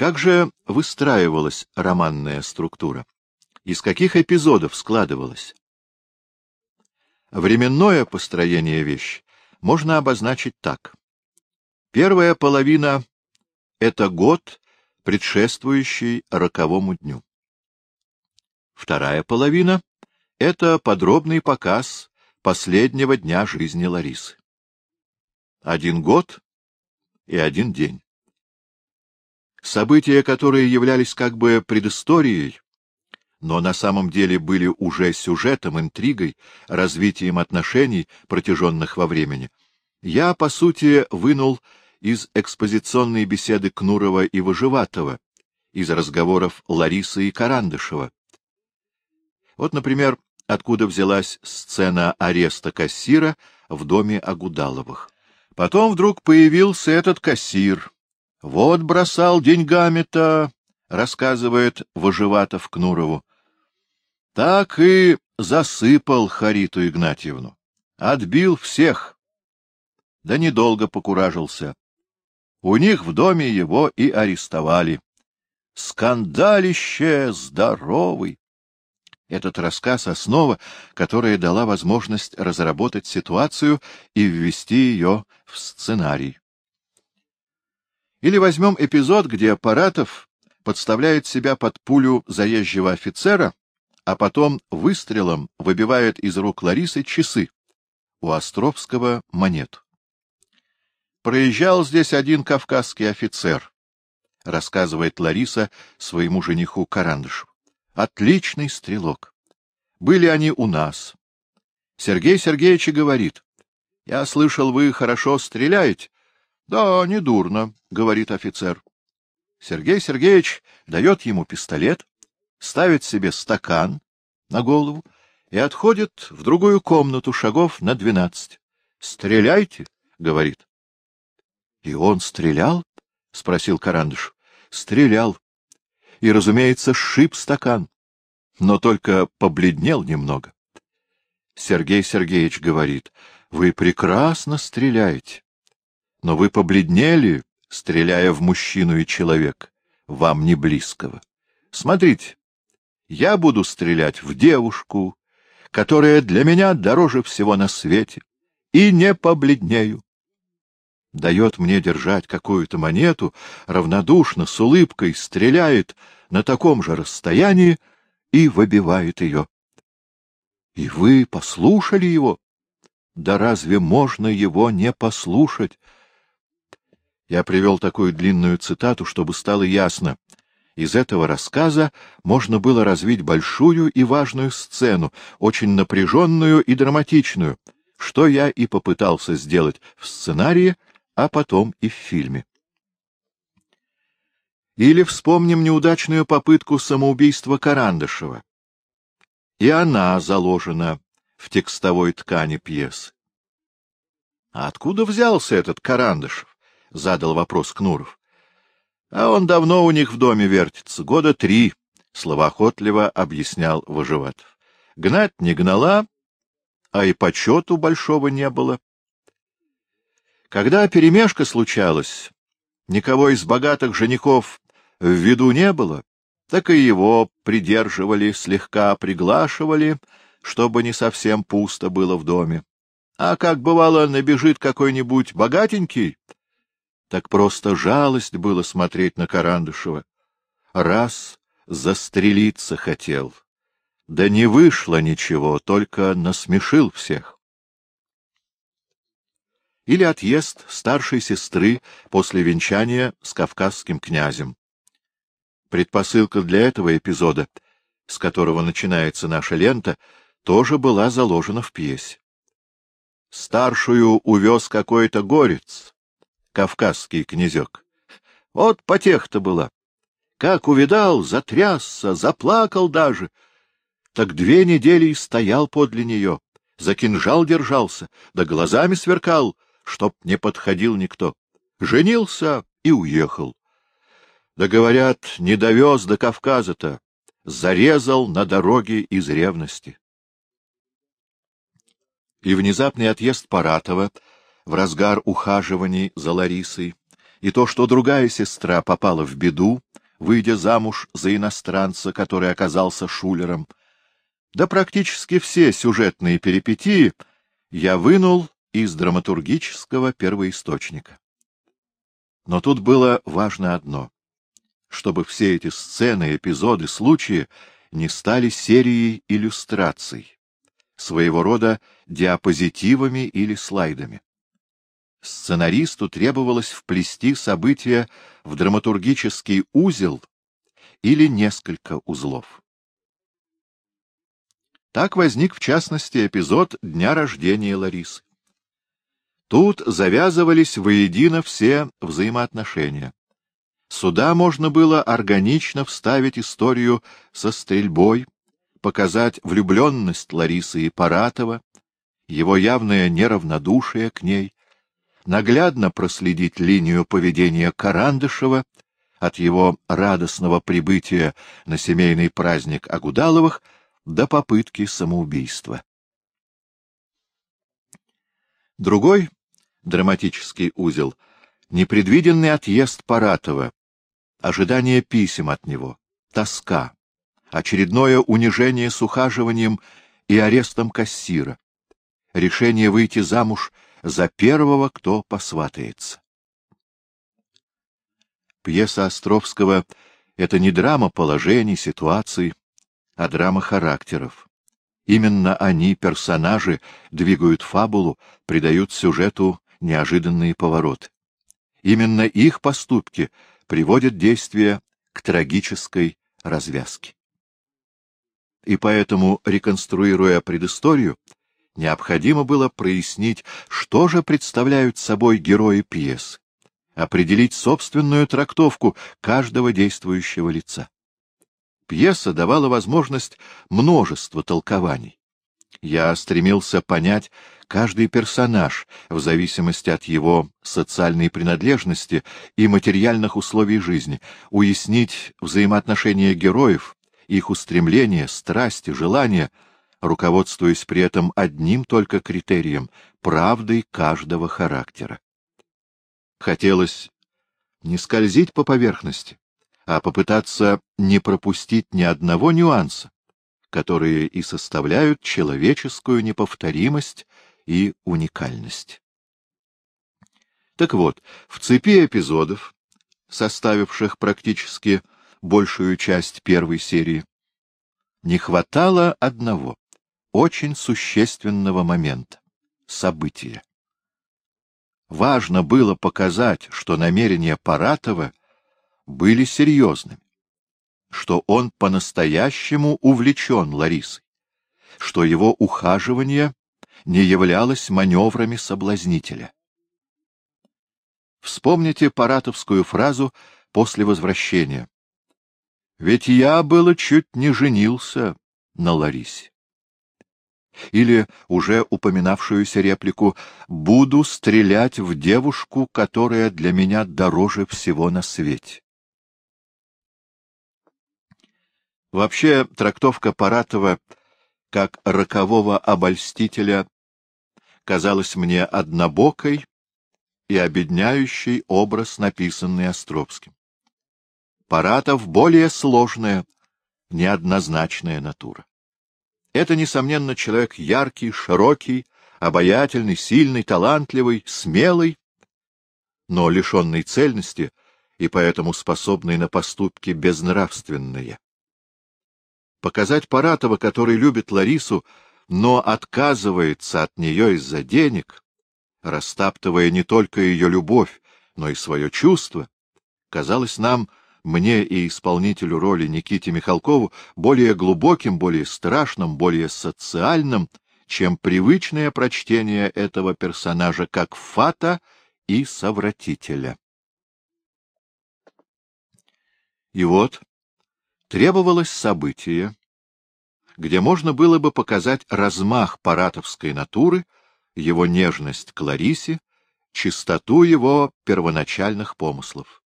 Как же выстраивалась романная структура? Из каких эпизодов складывалась? Временное построение вещи можно обозначить так. Первая половина — это год, предшествующий роковому дню. Вторая половина — это подробный показ последнего дня жизни Ларисы. Один год и один день. События, которые являлись как бы предысторией, но на самом деле были уже сюжетом, интригой, развитием отношений, протяженных во времени, я, по сути, вынул из экспозиционной беседы Кнурова и Выживатого, из разговоров Ларисы и Карандышева. Вот, например, откуда взялась сцена ареста кассира в доме Агудаловых. Потом вдруг появился этот кассир. Вот бросал деньгами-то, рассказывает Выживатов Кнурову. Так и засыпал Хариту Игнатьевну. Отбил всех. Да недолго покуражился. У них в доме его и арестовали. Скандалище здоровый! Этот рассказ — основа, которая дала возможность разработать ситуацию и ввести ее в сценарий. Или возьмем эпизод, где Паратов подставляет себя под пулю заезжего офицера, а потом выстрелом выбивает из рук Ларисы часы, у Островского монету. Проезжал здесь один кавказский офицер, рассказывает Лариса своему жениху Карандышу. Отличный стрелок. Были они у нас. Сергей Сергеевич говорит, я слышал, вы хорошо стреляете. Да, недурно, говорит офицер. Сергей Сергеевич дает ему пистолет, ставит себе стакан на голову и отходит в другую комнату шагов на двенадцать. Стреляйте, говорит. — И он стрелял? — спросил Карандыш. — Стрелял. И, разумеется, сшиб стакан, но только побледнел немного. Сергей Сергеевич говорит, — Вы прекрасно стреляете, но вы побледнели, стреляя в мужчину и человека, вам не близкого. Смотрите, я буду стрелять в девушку, которая для меня дороже всего на свете, и не побледнею дает мне держать какую-то монету, равнодушно, с улыбкой, стреляет на таком же расстоянии и выбивает ее. И вы послушали его? Да разве можно его не послушать? Я привел такую длинную цитату, чтобы стало ясно. Из этого рассказа можно было развить большую и важную сцену, очень напряженную и драматичную, что я и попытался сделать в сценарии — а потом и в фильме. Или вспомним неудачную попытку самоубийства Карандышева. И она заложена в текстовой ткани пьесы. — А откуда взялся этот Карандышев? — задал вопрос Кнуров. — А он давно у них в доме вертится, года три, — словоохотливо объяснял Выживатов. — Гнать не гнала, а и почету большого не было. Когда перемешка случалась, никого из богатых женихов в виду не было, так и его придерживали, слегка приглашивали, чтобы не совсем пусто было в доме. А как бывало, набежит какой-нибудь богатенький, так просто жалость было смотреть на Карандышева. Раз застрелиться хотел, да не вышло ничего, только насмешил всех или отъезд старшей сестры после венчания с кавказским князем. Предпосылка для этого эпизода, с которого начинается наша лента, тоже была заложена в пьесе. Старшую увез какой-то горец, кавказский князек. Вот потех-то была. Как увидал, затрясся, заплакал даже. Так две недели и стоял подле нее, за кинжал держался, да глазами сверкал — чтоб не подходил никто. Женился и уехал. Да, говорят, не довез до Кавказа-то, зарезал на дороге из ревности. И внезапный отъезд Паратова в разгар ухаживаний за Ларисой, и то, что другая сестра попала в беду, выйдя замуж за иностранца, который оказался шулером. Да практически все сюжетные перипетии я вынул из драматургического первоисточника. Но тут было важно одно — чтобы все эти сцены, эпизоды, случаи не стали серией иллюстраций, своего рода диапозитивами или слайдами. Сценаристу требовалось вплести события в драматургический узел или несколько узлов. Так возник, в частности, эпизод дня рождения Ларисы. Тут завязывались воедино все взаимоотношения. Сюда можно было органично вставить историю со стрельбой, показать влюбленность Ларисы и Паратова, его явное неравнодушие к ней, наглядно проследить линию поведения Карандышева от его радостного прибытия на семейный праздник Агудаловых до попытки самоубийства. Другой драматический узел — непредвиденный отъезд Паратова, ожидание писем от него, тоска, очередное унижение с ухаживанием и арестом кассира, решение выйти замуж за первого, кто посватается. Пьеса Островского — это не драма положений, ситуаций, а драма характеров. Именно они, персонажи, двигают фабулу, придают сюжету неожиданные повороты. Именно их поступки приводят действие к трагической развязке. И поэтому, реконструируя предысторию, необходимо было прояснить, что же представляют собой герои пьесы, определить собственную трактовку каждого действующего лица. Пьеса давала возможность множества толкований. Я стремился понять каждый персонаж в зависимости от его социальной принадлежности и материальных условий жизни, уяснить взаимоотношения героев, их устремления, страсти, желания, руководствуясь при этом одним только критерием — правдой каждого характера. Хотелось не скользить по поверхности, а попытаться не пропустить ни одного нюанса, которые и составляют человеческую неповторимость и уникальность. Так вот, в цепи эпизодов, составивших практически большую часть первой серии, не хватало одного, очень существенного момента — события. Важно было показать, что намерения Паратова были серьезными, что он по-настоящему увлечен Ларисой, что его ухаживание не являлось маневрами соблазнителя. Вспомните паратовскую фразу после возвращения. «Ведь я было чуть не женился на Ларисе». Или уже упоминавшуюся реплику «Буду стрелять в девушку, которая для меня дороже всего на свете». Вообще, трактовка Паратова как рокового обольстителя казалась мне однобокой и обедняющей образ, написанный Островским. Паратов — более сложная, неоднозначная натура. Это, несомненно, человек яркий, широкий, обаятельный, сильный, талантливый, смелый, но лишенный цельности и поэтому способный на поступки безнравственные. Показать Паратова, который любит Ларису, но отказывается от нее из-за денег, растаптывая не только ее любовь, но и свое чувство, казалось нам, мне и исполнителю роли Никите Михалкову, более глубоким, более страшным, более социальным, чем привычное прочтение этого персонажа как фата и совратителя. И вот требовалось событие, где можно было бы показать размах паратовской натуры, его нежность к Ларисе, чистоту его первоначальных помыслов.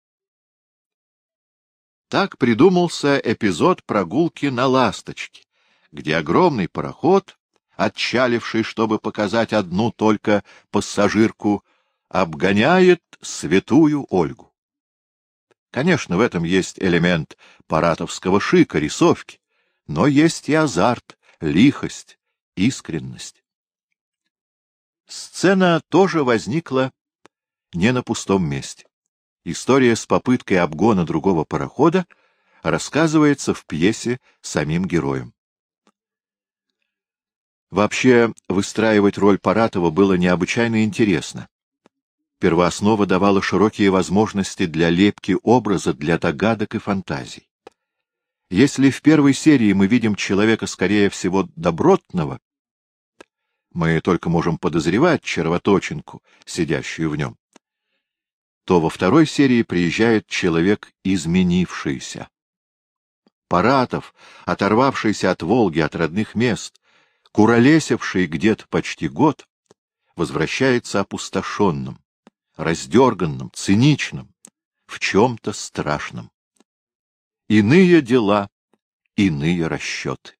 Так придумался эпизод прогулки на «Ласточке», где огромный пароход, отчаливший, чтобы показать одну только пассажирку, обгоняет святую Ольгу. Конечно, в этом есть элемент паратовского шика, рисовки, но есть и азарт, лихость, искренность. Сцена тоже возникла не на пустом месте. История с попыткой обгона другого парохода рассказывается в пьесе самим героем. Вообще, выстраивать роль Паратова было необычайно интересно. Первооснова давала широкие возможности для лепки образа, для догадок и фантазий. Если в первой серии мы видим человека, скорее всего, добротного, мы только можем подозревать червоточинку, сидящую в нем, то во второй серии приезжает человек изменившийся. Паратов, оторвавшийся от Волги, от родных мест, куролесивший где-то почти год, возвращается опустошенным, раздерганным, циничным, в чем-то страшном. Иные дела, иные расчеты.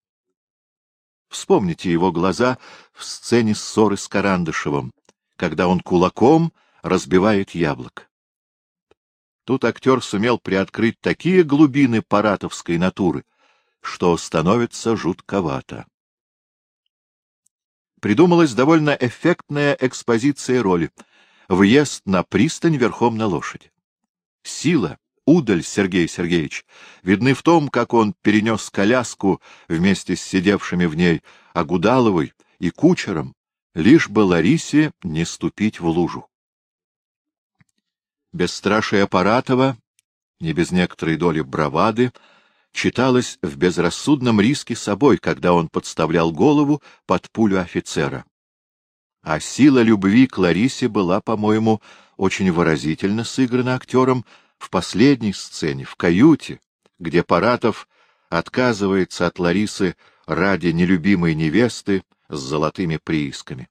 Вспомните его глаза в сцене ссоры с Карандышевым, когда он кулаком разбивает яблок. Тут актер сумел приоткрыть такие глубины паратовской натуры, что становится жутковато. Придумалась довольно эффектная экспозиция роли — въезд на пристань верхом на лошади. Сила, удаль Сергей Сергеевич, видны в том, как он перенес коляску вместе с сидевшими в ней Агудаловой и кучером, лишь бы Ларисе не ступить в лужу. Бесстрашие Паратова, не без некоторой доли бравады, читалось в безрассудном риске собой, когда он подставлял голову под пулю офицера. А сила любви к Ларисе была, по-моему, очень выразительно сыграна актером в последней сцене, в каюте, где Паратов отказывается от Ларисы ради нелюбимой невесты с золотыми приисками.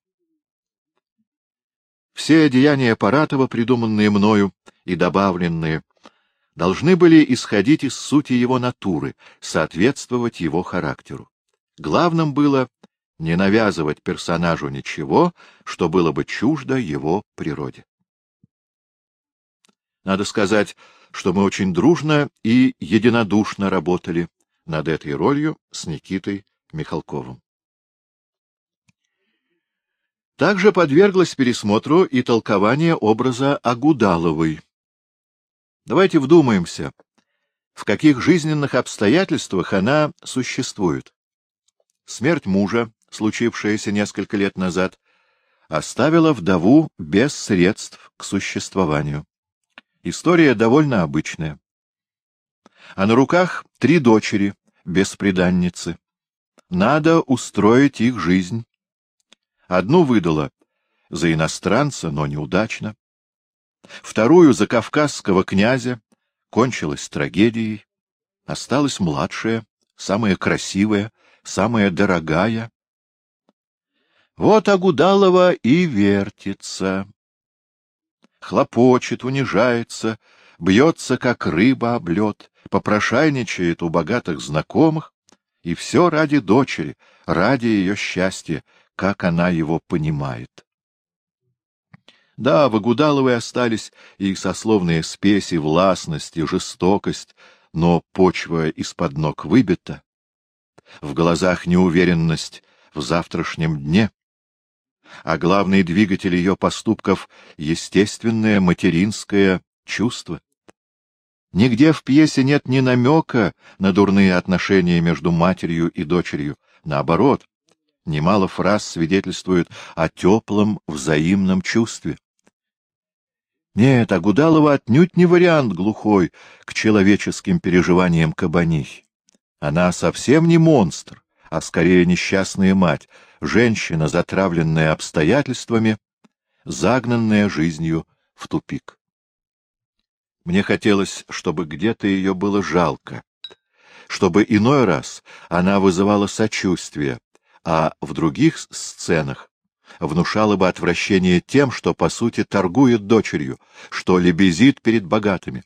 Все деяния Паратова, придуманные мною и добавленные, должны были исходить из сути его натуры, соответствовать его характеру. Главным было не навязывать персонажу ничего, что было бы чуждо его природе. Надо сказать, что мы очень дружно и единодушно работали над этой ролью с Никитой Михалковым. Также подверглось пересмотру и толкование образа Агудаловой. Давайте вдумаемся, в каких жизненных обстоятельствах она существует. Смерть мужа, случившаяся несколько лет назад, оставила вдову без средств к существованию. История довольно обычная. А на руках три дочери, бесприданницы. Надо устроить их жизнь, Одну выдала за иностранца, но неудачно. Вторую за кавказского князя, кончилась трагедией. Осталась младшая, самая красивая, самая дорогая. Вот Агудалова и вертится. Хлопочет, унижается, бьется, как рыба об лед, попрошайничает у богатых знакомых, и все ради дочери, ради ее счастья, как она его понимает. Да, в Агудаловой остались и сословные спеси, властность и жестокость, но почва из-под ног выбита. В глазах неуверенность в завтрашнем дне. А главный двигатель ее поступков — естественное материнское чувство. Нигде в пьесе нет ни намека на дурные отношения между матерью и дочерью. Наоборот, Немало фраз свидетельствует о теплом взаимном чувстве. Нет, Агудалова отнюдь не вариант глухой к человеческим переживаниям кабанихи. Она совсем не монстр, а скорее несчастная мать, женщина, затравленная обстоятельствами, загнанная жизнью в тупик. Мне хотелось, чтобы где-то ее было жалко, чтобы иной раз она вызывала сочувствие, а в других сценах внушало бы отвращение тем, что, по сути, торгует дочерью, что лебезит перед богатыми.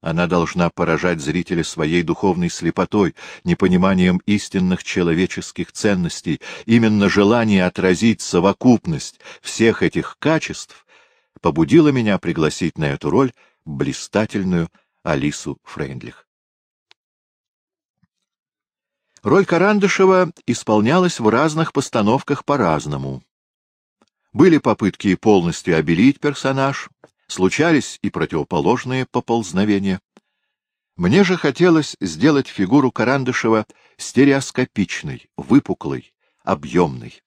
Она должна поражать зрителя своей духовной слепотой, непониманием истинных человеческих ценностей. Именно желание отразить совокупность всех этих качеств побудило меня пригласить на эту роль блистательную Алису Фрейндлих. Роль Карандышева исполнялась в разных постановках по-разному. Были попытки полностью обелить персонаж, случались и противоположные поползновения. Мне же хотелось сделать фигуру Карандышева стереоскопичной, выпуклой, объемной.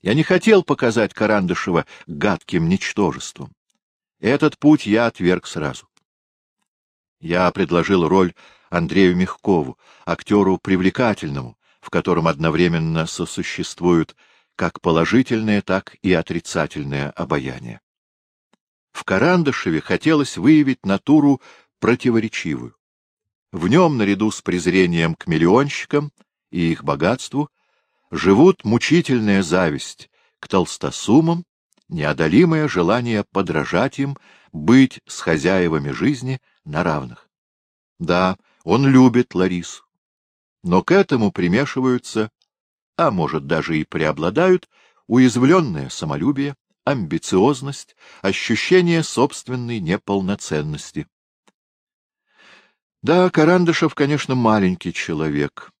Я не хотел показать Карандышева гадким ничтожеством. Этот путь я отверг сразу. Я предложил роль Андрею Мягкову, актеру привлекательному, в котором одновременно сосуществуют как положительное, так и отрицательное обаяние. В Карандышеве хотелось выявить натуру противоречивую. В нем, наряду с презрением к миллионщикам и их богатству, живут мучительная зависть к толстосумам, неодолимое желание подражать им, быть с хозяевами жизни на равных. Да, он любит Ларису, но к этому примешиваются, а может даже и преобладают, уязвленное самолюбие, амбициозность, ощущение собственной неполноценности. Да, Карандышев, конечно, маленький человек,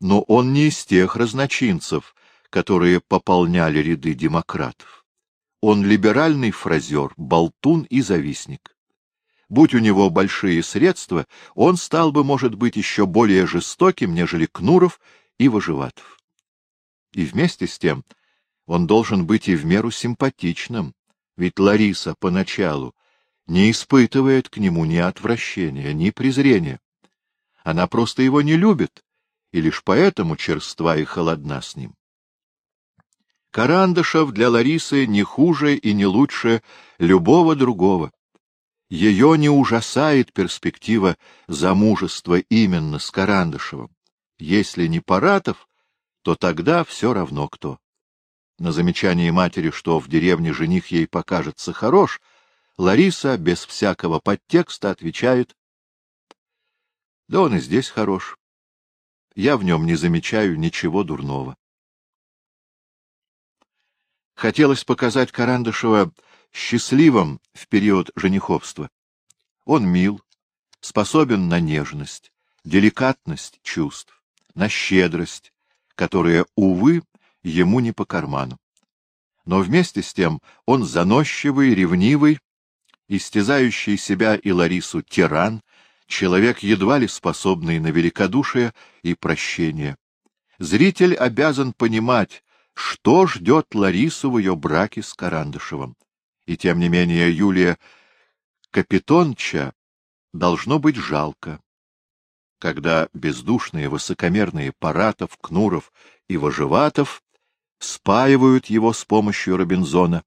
но он не из тех разночинцев, которые пополняли ряды демократов. Он либеральный фразер, болтун и завистник. Будь у него большие средства, он стал бы, может быть, еще более жестоким, нежели Кнуров и Выживатов. И вместе с тем он должен быть и в меру симпатичным, ведь Лариса поначалу не испытывает к нему ни отвращения, ни презрения. Она просто его не любит, и лишь поэтому черства и холодна с ним. Карандышев для Ларисы не хуже и не лучше любого другого. Ее не ужасает перспектива замужества именно с Карандышевым. Если не Паратов, то тогда все равно кто. На замечание матери, что в деревне жених ей покажется хорош, Лариса без всякого подтекста отвечает, — Да он и здесь хорош. Я в нем не замечаю ничего дурного. Хотелось показать Карандышева счастливым в период жениховства. Он мил, способен на нежность, деликатность чувств, на щедрость, которая, увы, ему не по карману. Но вместе с тем он заносчивый, ревнивый, истязающий себя и Ларису тиран, человек, едва ли способный на великодушие и прощение. Зритель обязан понимать, что ждет Ларису в ее браке с Карандышевым. И тем не менее Юлия Капитонча должно быть жалко, когда бездушные высокомерные Паратов, Кнуров и Вожеватов спаивают его с помощью Робинзона,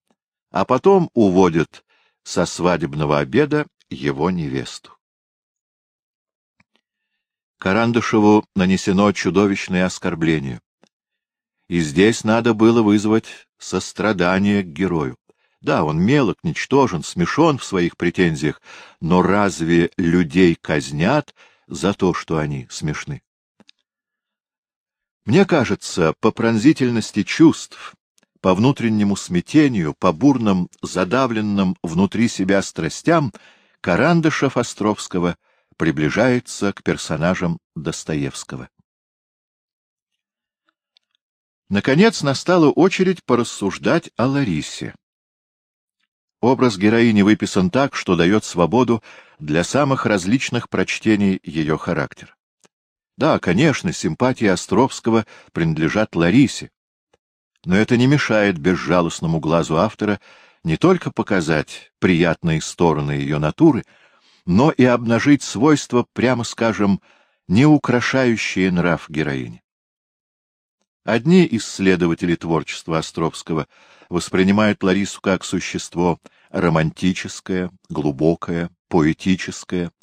а потом уводят со свадебного обеда его невесту. Карандышеву нанесено чудовищное оскорбление. И здесь надо было вызвать сострадание к герою. Да, он мелок, ничтожен, смешон в своих претензиях, но разве людей казнят за то, что они смешны? Мне кажется, по пронзительности чувств, по внутреннему смятению, по бурным, задавленным внутри себя страстям, Карандышев Островского приближается к персонажам Достоевского. Наконец настала очередь порассуждать о Ларисе. Образ героини выписан так, что дает свободу для самых различных прочтений ее характера. Да, конечно, симпатии Островского принадлежат Ларисе, но это не мешает безжалостному глазу автора не только показать приятные стороны ее натуры, но и обнажить свойства, прямо скажем, не украшающие нрав героини. Одни исследователи творчества Островского воспринимают Ларису как существо романтическое, глубокое, поэтическое,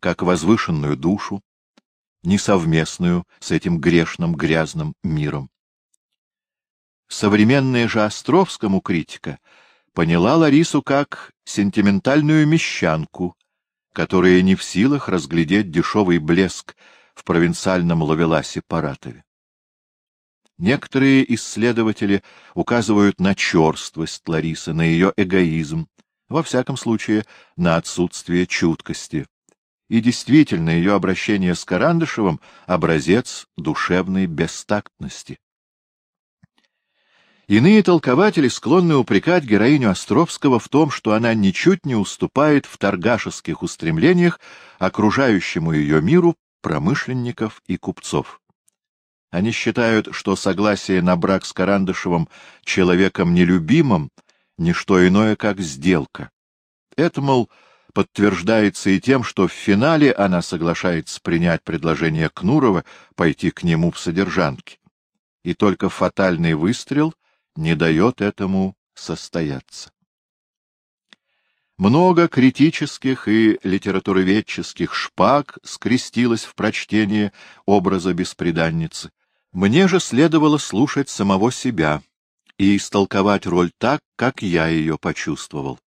как возвышенную душу, несовместную с этим грешным, грязным миром. Современная же Островскому критика поняла Ларису как сентиментальную мещанку, которая не в силах разглядеть дешевый блеск в провинциальном ловеласе Паратове. Некоторые исследователи указывают на черствость Ларисы, на ее эгоизм, во всяком случае, на отсутствие чуткости. И действительно, ее обращение с Карандышевым — образец душевной бестактности. Иные толкователи склонны упрекать героиню Островского в том, что она ничуть не уступает в торгашеских устремлениях окружающему ее миру промышленников и купцов. Они считают, что согласие на брак с Карандышевым человеком нелюбимым — не что иное, как сделка. Это, мол, подтверждается и тем, что в финале она соглашается принять предложение Кнурова пойти к нему в содержанке. И только фатальный выстрел не дает этому состояться. Много критических и литературоведческих шпаг скрестилось в прочтении образа беспреданницы. Мне же следовало слушать самого себя и истолковать роль так, как я ее почувствовал.